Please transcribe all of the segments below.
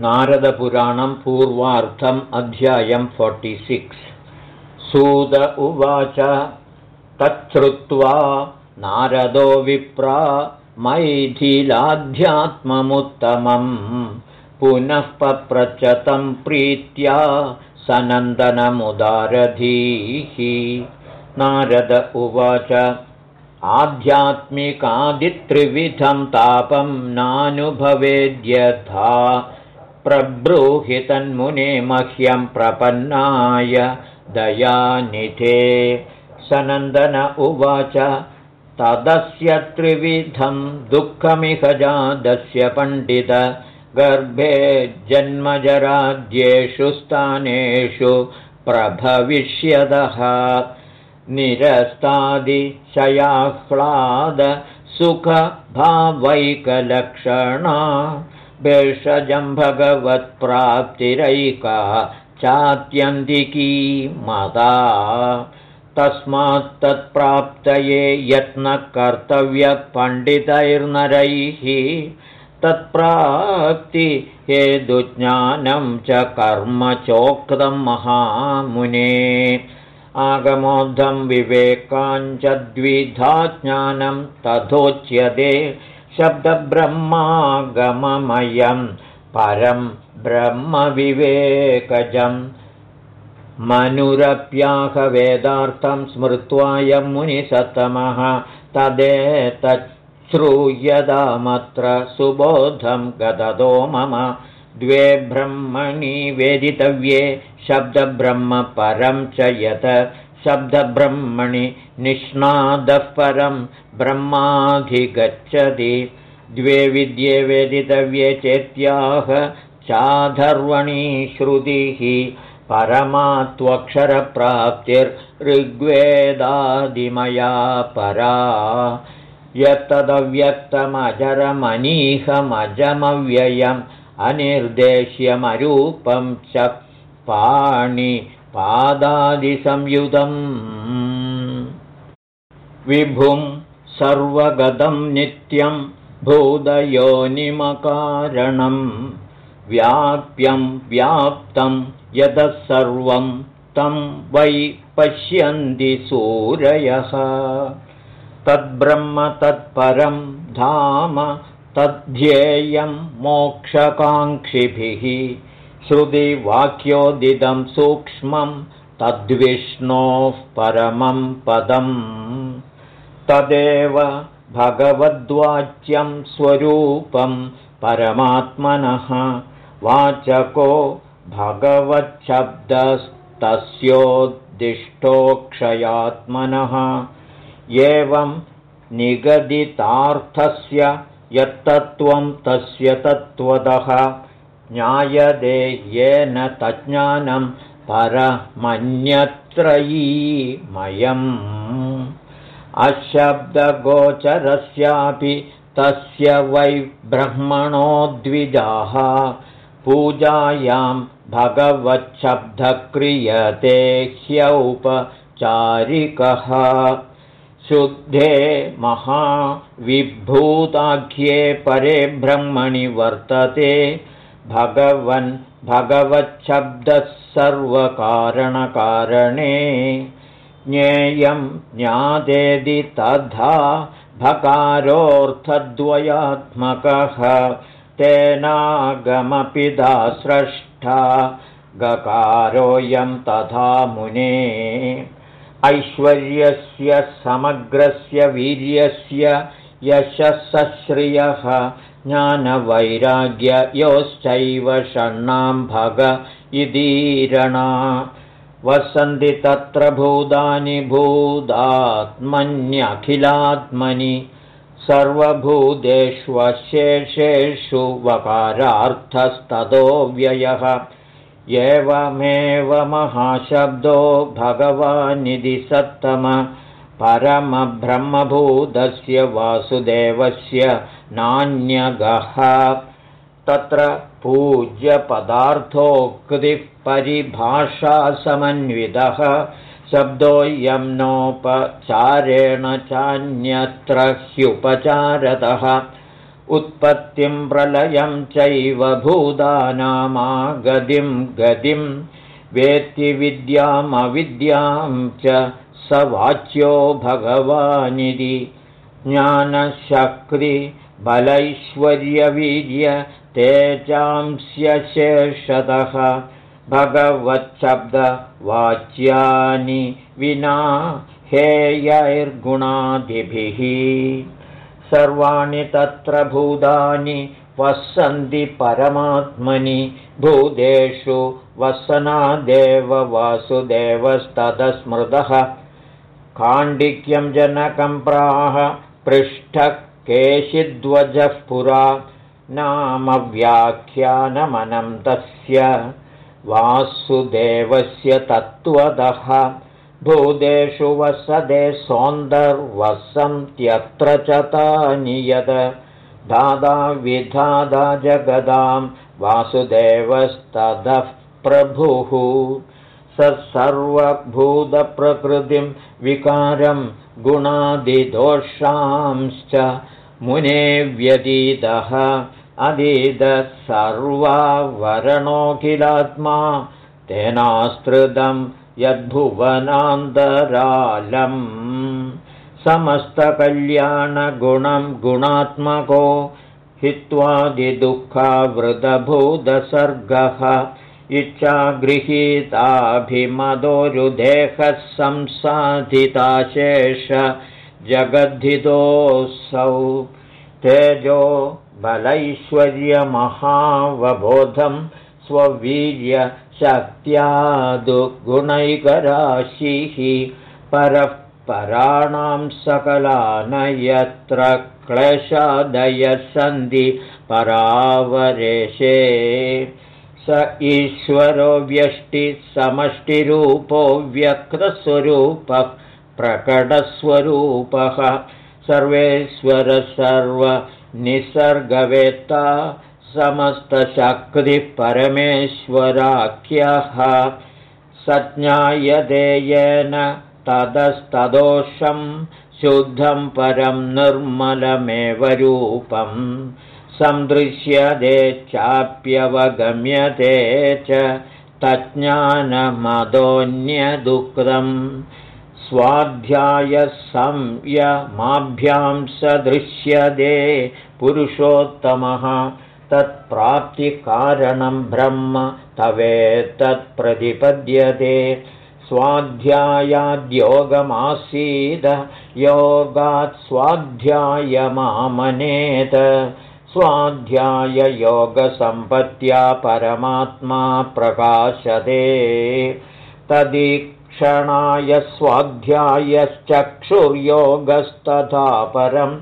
नारदपुराणं पूर्वार्थम् अध्यायं सिक्स्। सूद उवाच तच्छ्रुत्वा नारदो विप्रा मैथिलाध्यात्ममुत्तमम्। पुनः पप्रचतं प्रीत्या सनन्दनमुदारधीः। नारद उवाच आध्यात्मिकादित्रिविधं तापं नानुभवेद्यथा प्रब्रूहि तन्मुने मह्यं प्रपन्नाय दयानिधे। सनन्दन उवाच तदस्य त्रिविधं दुःखमिह जादस्य पण्डित गर्भे जन्मजराद्येषु स्थानेषु प्रभविष्यदः। निरस्तादिशयाह्लाद सुखभावैकलक्षणा भेषजं भगवत्प्राप्तिरैका चात्यन्तिकी मदा। तस्मात् तत्प्राप्तये यत्नकर्तव्यपण्डितैर्नरैः तत्प्राप्ति हेतुज्ञानं च कर्म चोक्तं महामुने। आगमोद्धं विवेकाञ्च द्विधा ज्ञानं तथोच्यते शब्दब्रह्मागममयं परं ब्रह्मविवेकजम् मनुरप्याहवेदार्थं स्मृत्वायं मुनिसत्तमः तदेतच्छ्रूयदामत्र सुबोधं गदतो मम द्वे ब्रह्मणि वेदितव्ये शब्दब्रह्म परं च यत शब्दब्रह्मणि निष्णादः परं ब्रह्माधिगच्छति। द्वे विद्ये वेदितव्ये चेत्याह चाधर्वणि श्रुतिः। परमात्वक्षरप्राप्तिर्ऋग्वेदादिमया परा। यत्तदव्यक्तमजरमनीहमजमव्ययम् अनिर्देश्यमरूपं च पाणिपादादिसंयुतम् विभुं सर्वगतं नित्यं भूदयोनिमकारणम् व्याप्यं व्याप्तं यतः सर्वं तं वै पश्यन्ति सूरयः। तद्ब्रह्म तत्परं धाम तद्ध्येयं मोक्षकाङ्क्षिभिः श्रुतिवाक्योदितं सूक्ष्मं तद्विष्णोः परमं पदम्। तदेव भगवद्वाच्यं स्वरूपं परमात्मनः। वाचको भगवच्छब्दस्तस्योद्दिष्टोक्षयात्मनः एवं निगदितार्थस्य यत्तत्त्वं तस्य तत्त्वतः ज्ञायते येन तज्ज्ञानं परमन्यत्रयीमयम्। अशब्दगोचरस्यापि तस्य वै ब्रह्मणो द्विजाः। पूजायां भगवच्छब्दक्रियते ह्यौपचारिकः। शुद्धे महाविभूताख्ये परे ब्रह्मणि वर्तते भगवन् भगवच्छब्दः सर्वकारणकारणे ज्ञेयं ज्ञातेदि तथा भकारोऽर्थद्वयात्मकः तेनागमपिदास्रष्टा गकारोऽयं तथा मुने। ऐश्वर्यस्य समग्रस्य वीर्यस्य यशसश्रियः ज्ञानवैराग्ययोश्चैव षण्णां भग इदीरणा वसन्ति तत्र भूतानि भूतात्मन्यखिलात्मनि। सर्वभूतेष्वशेषेषु वकारार्थस्ततो व्ययः। एवमेव महाशब्दो भगवानिधि सत्तम। परमब्रह्मभूतस्य वासुदेवस्य नान्यगः। तत्र पूज्यपदार्थोक्तिः परिभाषासमन्वितः शब्दोऽयं नोपचारेण चान्यत्र ह्युपचारतः। उत्पत्तिं प्रलयं चैव भूतानामागतिं गतिं। वेत्ति विद्यामविद्यां च स वाच्यो भगवानिति ज्ञानशक्तिबलैश्वर्यवीर्य तेजांस्यशेषतः भगवच्छब्दवाच्यानि विना हेयैर्गुणादिभिः। सर्वाणि तत्र भूतानि वसन्ति परमात्मनि। भूतेषु वसनादेव वासुदेवस्तदस्मृतः। काण्डिक्यं जनकं प्राह पृष्ठः केशिध्वजः पुरा नामव्याख्यानमनं तस्य। वासुदेवस्य तत्त्वतः भूतेषु वसदे सौन्दर्वसन्त्यत्र च तानि यद। दादा विधादा जगदां। वासुदेवस्ततः प्रभुः स सर्वभूतप्रकृतिं विकारं गुणादिदोषांश्च मुने व्यतीतः। अधीतः सर्वावरणोऽखिलात्मा तेनास्तृतं यद्भुवनान्तरालम्। समस्तकल्याणगुणं गुणात्मको हित्वादिदुःखावृतभूतसर्गः इच्छागृहीताभिमदोरुदेहः संसाधिताशेष जगद्धितोऽसौ तेजो बलैश्वर्यमहावबोधं स्ववीर्यशक्त्यादुगुणैकराशिः परः पराणां सकलान यत्र क्लेशादयः सन्ति परावरेशे स ईश्वरो व्यष्टिसमष्टिरूपो व्यक्तस्वरूपः प्रकटस्वरूपः। सर्वेश्वर सर्वनिसर्गवेत्ता समस्तशक्तिः परमेश्वराख्यः। सज्ञायदेयेन ततस्तदोषं शुद्धं परं निर्मलमेव रूपं सन्दृश्यते चाप्यवगम्यते च तज्ज्ञानमदोऽन्यदुक्तम् स्वाध्यायसंयमाभ्यां सदृश्यते पुरुषोत्तमः तत्प्राप्तिकारणं ब्रह्म तवेत्तत्प्रतिपद्यते स्वाध्यायाद्योगमासीद योगात् स्वाध्यायमामनेत स्वाध्याययोगसम्पत्त्या परमात्मा प्रकाशते। तदीक्षणाय स्वाध्यायश्चक्षुर्योगस्तथा परं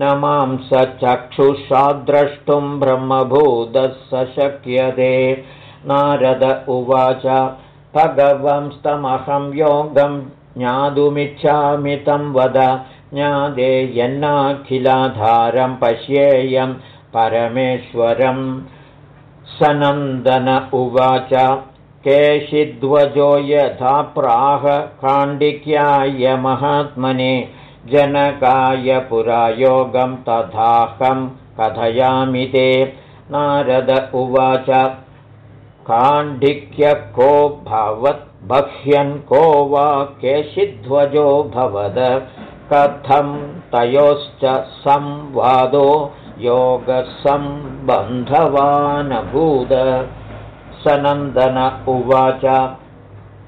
न मां स चक्षुषा द्रष्टुं ब्रह्मभूतः स शक्यते नारद उवाच भगवंस्तमहं योगं ज्ञातुमिच्छामि तं वद ज्ञादे यन्नाखिलाधारं पश्येयं परमेश्वरं सनन्दन उवाच केशिध्वजो यथा प्राह काण्डिक्याय महात्मने जनकाय पुरायोगं तथाहं कथयामि ते। नारद उवाच काण्डिक्य को भवत् बह्यन् को वा केशिध्वजो भवद कथं तयोश्च संवादो योगसम्बन्धवानभूद। सनन्दन उवाच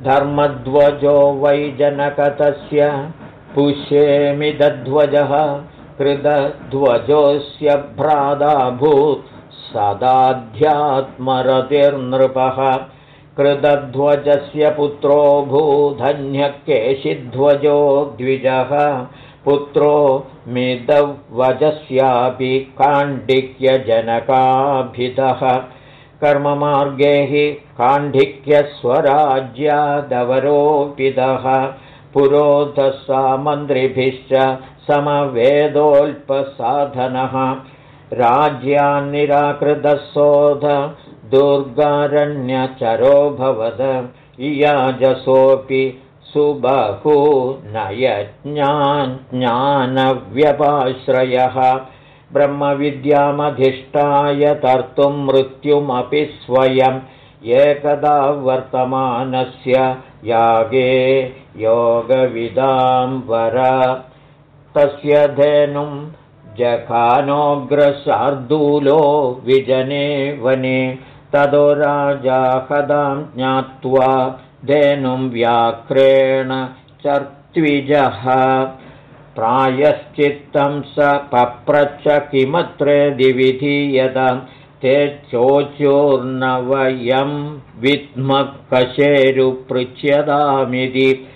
धर्मध्वजो वै जनकतस्य पुष्येमिदध्वजः कृतध्वजोऽस्य भ्रादाभूत् सदाध्यात्मरतिर्नृपः। कृतध्वजस्य पुत्रो भूधन्यकेशिध्वजो द्विजः पुत्रो मिदवजस्यापि काण्डिक्यजनकाभितः कर्ममार्गे हि काण्डिक्यस्वराज्यादवरोपितः पुरोधसा मन्त्रिभिश्च समवेदोऽल्पसाधनः राज्यान्निराकृतसोध दुर्गारण्यचरोऽभवद इयाजसोऽपि सुबहू नयज्ञान्ज्ञानव्यपाश्रयः ब्रह्मविद्यामधिष्ठाय तर्तुं मृत्युमपि स्वयम् एकदा वर्तमानस्य यागे योगविदाम्बर तस्य धेनुं जखानोग्रशार्दूलो विजने वने। ततो राजा कदां ज्ञात्वा धेनुं व्याघ्रेण चर्त्विजः। प्रायश्चित्तं स पप्रच्छ किमत्र दिविधीयत ते चोचोर्न वयं विद्मः कशेरुपृच्छ्यतामिति।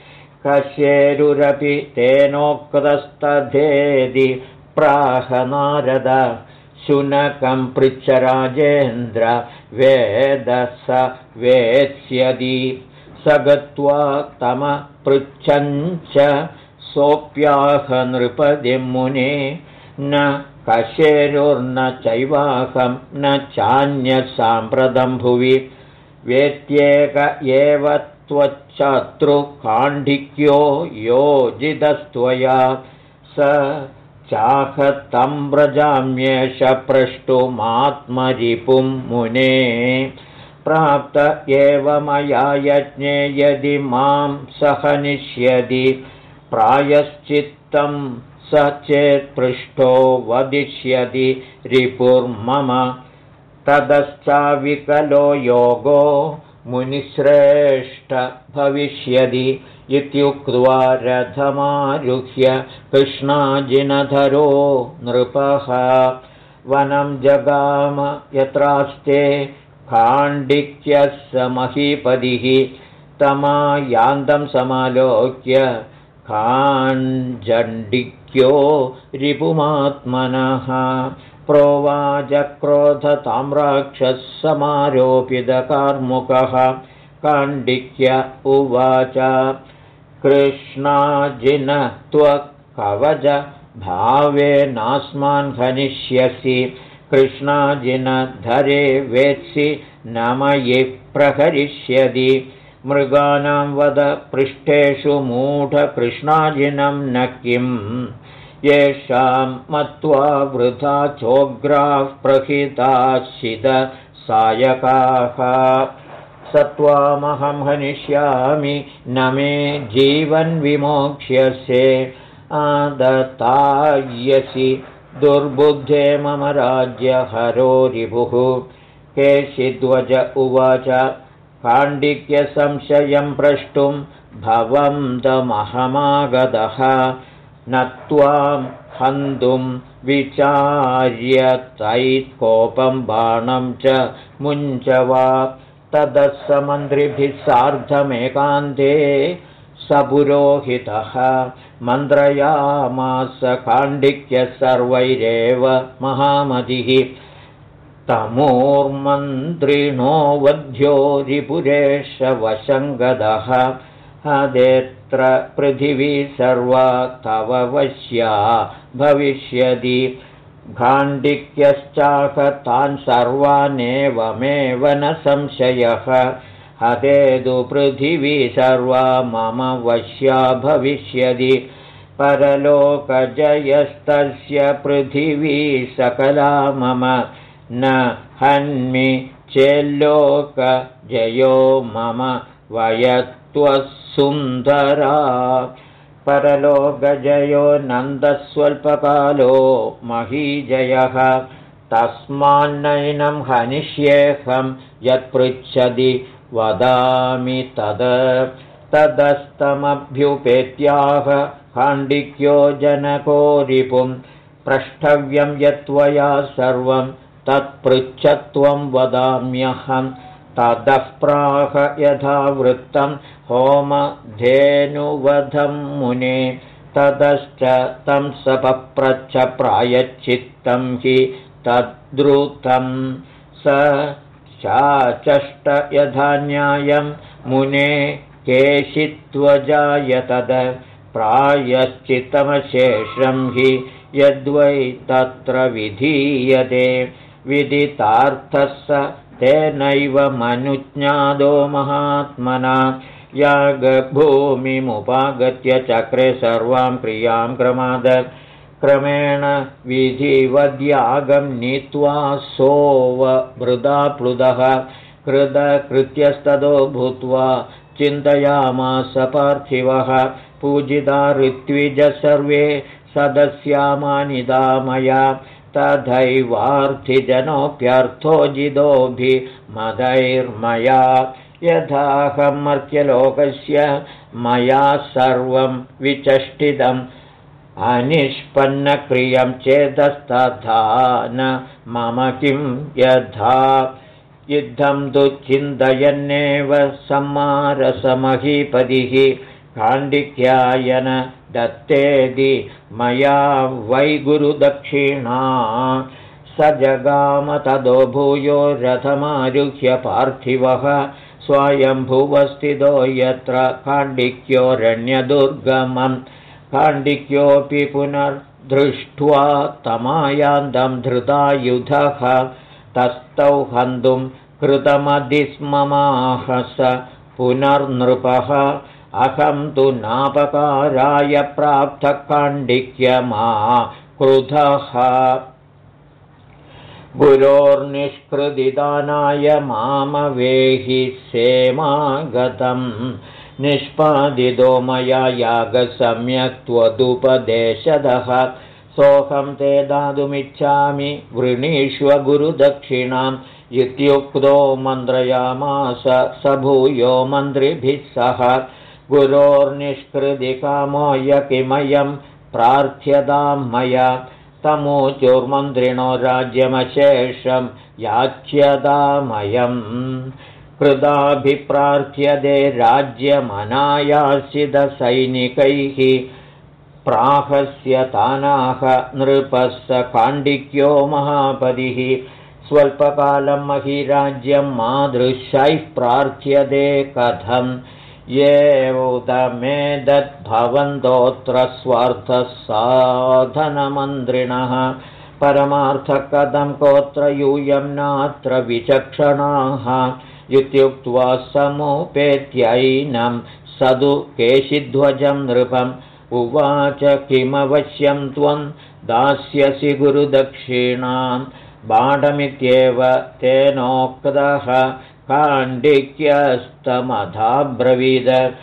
कशेरुरपि तेनोक्तस्तथेदि। प्राहनारद शुनकं पृच्छराजेन्द्र वेद स वेत्स्यदि स गत्वा तमपृच्छञ्च सोऽप्याह नृपदिमुने न कशेरुर्न चैवाहं न चान्यसाम्प्रतं भुवि। वेत्येक एव त्वच्चतृकाण्डिक्यो योजितस्त्वया। स चाहतं व्रजाम्येष प्रष्टुमात्मरिपुं मुने प्राप्त एव मया यज्ञे यदि मां सहनिष्यति प्रायश्चित्तं स चेत्पृष्ठो वदिष्यति रिपुर्मम ततश्चाविकलो योगो मुनिश्रेष्ठ भविष्यति इत्युक्त्वा रथमारुह्य कृष्णाजिनधरो नृपः। वनं जगाम यत्रास्ते खाण्डिक्यः महीपदिः तमायान्तं समालोक्य काञ्जण्डिक्यो रिपुमात्मनः प्रोवाचक्रोधताम्राक्षः समारोपितकार्मुकः काण्डिक्य उवाच कृष्णाजिन त्वकवच भावेनास्मान् हनिष्यसि कृष्णाजिनधरे वेत्सि न मयि प्रहरिष्यति। मृगाणां वद पृष्ठेषु मूढकृष्णाजिनं न किम्। येषां मत्वा वृथा चोग्राः प्रहिताशिदसायकाः स त्वामहं हनिष्यामि न मे जीवन्विमोक्ष्यसे। आदतायसि दुर्बुद्धे मम राज्यहरो रिपुः केशिध्वज उवाच काण्डिक्यसंशयं प्रष्टुं भवन्तमहमागतः न त्वां हन्तुं विचार्य तैः बाणं च मुञ्च वा ततः समन्त्रिभिः सार्धमेकान्ते स पुरोहितः मन्त्रयामास काण्डिक्य सर्वैरेव महामतिः। तमोर्मन्त्रिणो वध्यो रिपुरेश वशङ्गदः। हदेत्र पृथिवी सर्वा तव वश्या भविष्यति। तान् सर्वानेवमेव न संशयः पृथिवी सर्वा मम वश्या भविष्यति। परलोकजयस्तस्य पृथिवी सकला मम। न हन्मि चेल्लोकजयो मम वयत्वसुन्दरा परलोकजयो नन्दस्वल्पकालो महीजयः। तस्मान्नैनं हनिष्येऽहं यत्पृच्छति वदामि तद। तदस्तमभ्युपेत्याह खाण्डिक्यो जनको रिपुं प्रष्टव्यं यत्त्वया सर्वं तत्पृच्छत्वं वदाम्यहं। ततः प्राह यथा वृत्तं होमधेनुवधं मुने। ततश्च तं सपप्रच्छ प्रायच्चित्तं हि तद्रुतं स चाचष्ट यथा न्यायं मुने केशित्वजाय तद प्रायश्चित्तमशेषं हि यद्वै तत्र विधीयते। विदितार्थः स तेनैव मनुज्ञादो महात्मना। यागभूमिमुपागत्य चक्रे सर्वां क्रियां क्रमाद क्रमेण विधिवद्यागं नीत्वा सोऽवृदा प्लुदः कृतकृत्यस्ततो भूत्वा चिन्तयामास पार्थिवः। पूजिता ऋत्विज सर्वे सदस्यामानिदा मया तथैवार्थिजनोऽप्यर्थो यथाहं मर्त्यलोकस्य मया सर्वं विचष्टितम् अनिष्पन्नक्रियं चेतस्तथा न मम किं यथा? युद्धं तु चिन्तयन्नेव सम्मारसमहीपतिः काण्डिक्यायन दत्तेदि मया वै गुरुदक्षिणा। स जगाम तदो भूयो रथमारुह्य पार्थिवः स्वयम्भुवस्थितो यत्र काण्डिक्योरण्यदुर्गमम् काण्डिक्योऽपि पुनर्दृष्ट्वा तमायान्दं धृतायुधः तस्थौ हन्तुं कृतमधिस्ममाहस पुनर्नृपः। अहं तु नापकाराय प्राप्तः काण्डिक्यमा क्रुधः। गुरोर्निष्कृदिदानाय मामवेहि सेमागतम् निष्पादितो मया यागसम्यक्त्वदुपदेशदः। सोऽहं ते दातुमिच्छामि वृणीष्वगुरुदक्षिणाम् इत्युक्तो मन्त्रयामास स भूयो मन्त्रिभिः सह। गुरोर्निष्कृदिकामो यकिमयं प्रार्थ्यतां मया। तमोचोर्मन्त्रिणो राज्यमशेषं याच्यतामयम् कृदाभिप्रार्थ्यते राज्यमनायासितसैनिकैः प्राहस्य तानाह नृपः काण्डिक्यो महापतिः। स्वल्पकालं महिराज्यं मादृशैः प्रार्थ्यते कथम् एवमेदद्भवन्तोऽत्र स्वार्थसाधनमन्त्रिणः। परमार्थकथं कोऽत्र यूयं नात्र विचक्षणाः इत्युक्त्वा समुपेत्यैनं सदु केशिध्वजं नृपम्। उवाच किमवश्यं त्वं दास्यसि गुरुदक्षिणां। बाढमित्येव तेनोक्तः काण्डिक्यस्तमधाब्रवीद।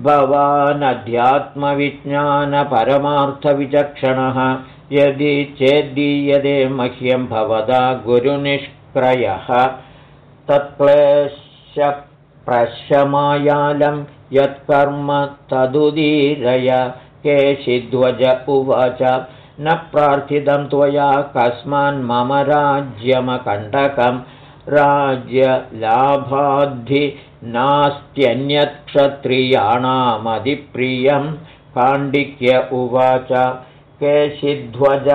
भवानध्यात्मविज्ञानपरमार्थविचक्षणः। यदि चेद्दीयते मह्यं भवदा गुरुनिष्क्रयः तत्क्लेशप्रशमायालं यत्कर्म तदुदीरय केशिध्वज उवाच। न प्रार्थितं त्वया कस्मान्मम राज्यमकण्टकम् राज्यलाभाद्धि नास्त्यन्यत्क्षत्रियाणामधिप्रियं काण्डिक्य उवाच। केशिध्वज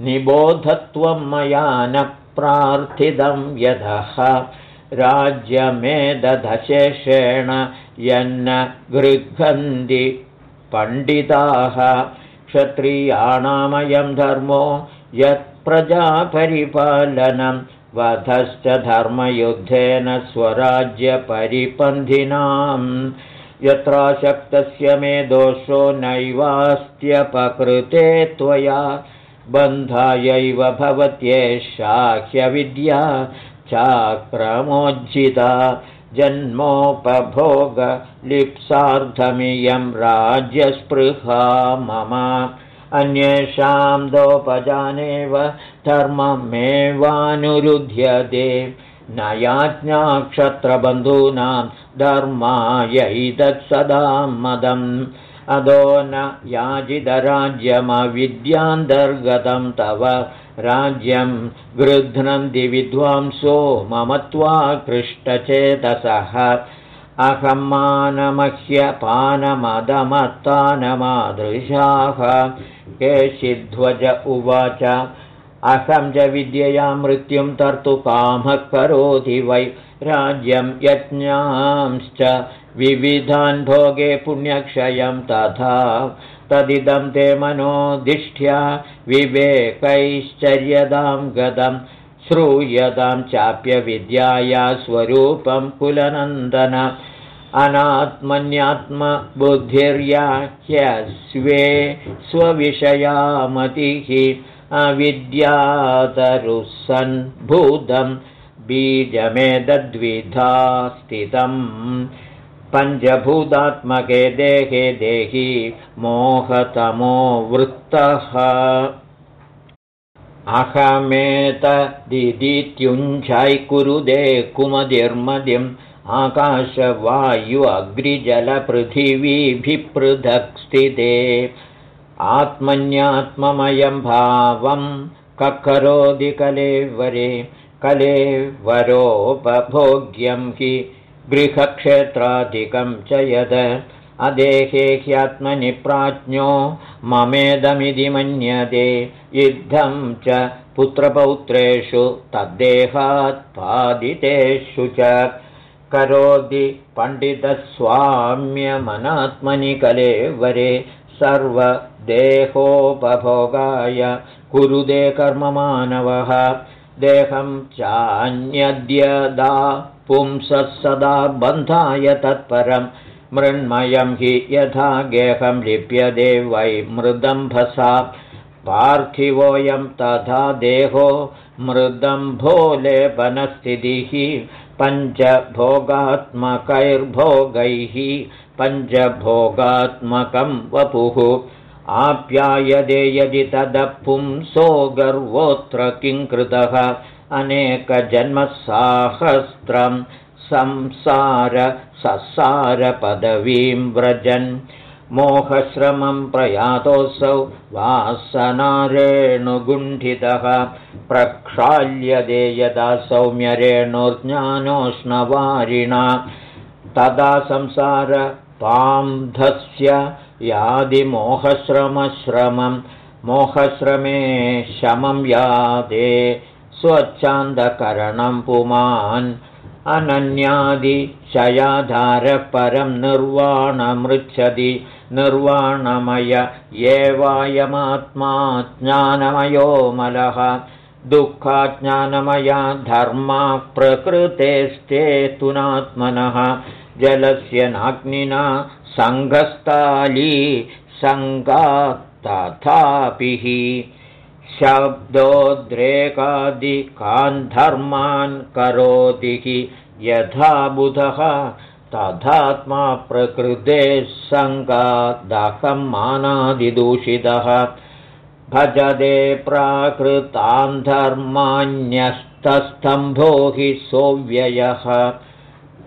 निबोधत्वं मया न प्रार्थितं यदः राज्यमेदधशेषेण यन्न गृह्णन्ति पण्डिताः। क्षत्रियाणामयं धर्मो यत्प्रजापरिपालनं वधश्च धर्मयुद्धेन स्वराज्यपरिपन्थिनाम्। यत्राशक्तस्य मे दोषो नैवास्त्यपकृते त्वया बन्धायैव भवत्येषा ह्यविद्या चाक्रमोज्झिता जन्मोपभोगलिप्सार्धमियं राज्यस्पृहा मम। अन्येषां दोपजानेव धर्ममेवानुरुध्यते। न याज्ञाक्षत्रबन्धूनां धर्मायैतत्सदा मदम्। अदो न याजितराज्यमविद्यान्तर्गतं तव राज्यं गृध्नन्ति विद्वांसो मम त्वाकृष्टचेतसः अहं मानमह्यपानमदमत्तानमादृशाः केशिध्वज उवाच अहं च विद्यया मृत्युं तर्तु कामः करोति वै। राज्यं यज्ञांश्च विविधान् भोगे पुण्यक्षयं तथा तदिदं ते मनोधिष्ठ्या विवेकैश्चर्यदां गतं श्रूयतां चाप्यविद्याया स्वरूपं कुलनन्दन। अनात्मन्यात्मबुद्धिर्या ह्यस्वे स्वविषयामतिः अविद्यातरुसन्भूतं बीजमेदद्विधा स्थितम् पञ्चभूतात्मके देहे देहि मोहतमो वृत्तः। अहमेतदित्युञ्झै कुरुदे कुमदिर्मदिम् आकाशवायु अग्रिजलपृथिवीभिपृथक् स्थिते आत्मन्यात्ममयं भावं ककरोदि कलेवरे कलेवरोपभोग्यं हि गृहक्षेत्राधिकं च यद। अदेहे ह्यात्मनि प्राज्ञो ममेदमिति मन्यते। युद्धं च पुत्रपौत्रेषु तद्देहात्पादितेषु च। करोति पण्डितस्वाम्यमनात्मनि कलेवरे सर्वदेहोपभोगाय। कुरुदे कर्ममानवः देहं चान्यद्यदा पुंसः सदा बन्धाय तत्परं। मृण्मयं हि यथा गेहं लिप्यते वै मृदम्भसा। पार्थिवोऽयं तथा देहो मृदम्भो लेपनस्थितिः। पञ्चभोगात्मकैर्भोगैः। पञ्चभोगात्मकं वपुः। आप्यायदे यदि तदपुंसो गर्वोऽत्र किं कृतः अनेकजन्मसाहस्रं संसारससारपदवीं व्रजन्। मोहश्रमं प्रयातोऽसौ वासनारेणुगुण्ठितः प्रक्षाल्यदे यदा सौम्यरेणुर्ज्ञानोष्णवारिणा तदा संसारपान्धस्य यादिमोहश्रमश्रमं मोहश्रमे शमं यादे स्वच्छान्दकरणं पुमान् अनन्यादिशयाधारपरं निर्वाणमृच्छति निर्वाणमय एवायमात्मा ज्ञानमयो मलः दुःखाज्ञानमया धर्मा प्रकृतेस्ते तुनात्मनः जलस्य नाग्निना सङ्घस्ताली सङ्गा तथापि शब्दोद्रेकादिकान् धर्मान् करोति हि यथा बुधः तथात्मा प्रकृतेः सङ्गादहं मानादिदूषितः भजदे प्राकृतान् धर्मान्यस्तस्तम्भो हि सोऽव्ययः।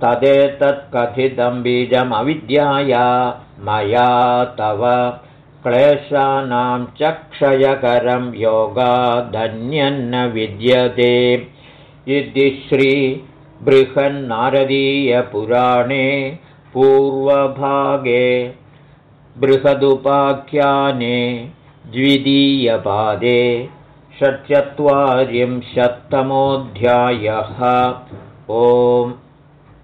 तदेतत्कथितं बीजमविद्याया मया तव क्लेशानां चक्षयकरं योगाधन्यन्न विद्यते इति श्री बृहन्नारदीयपुराणे पूर्वभागे बृहदुपाख्याने द्वितीयपादे षट्चत्वारिंशत्तमोऽध्यायः। ओम्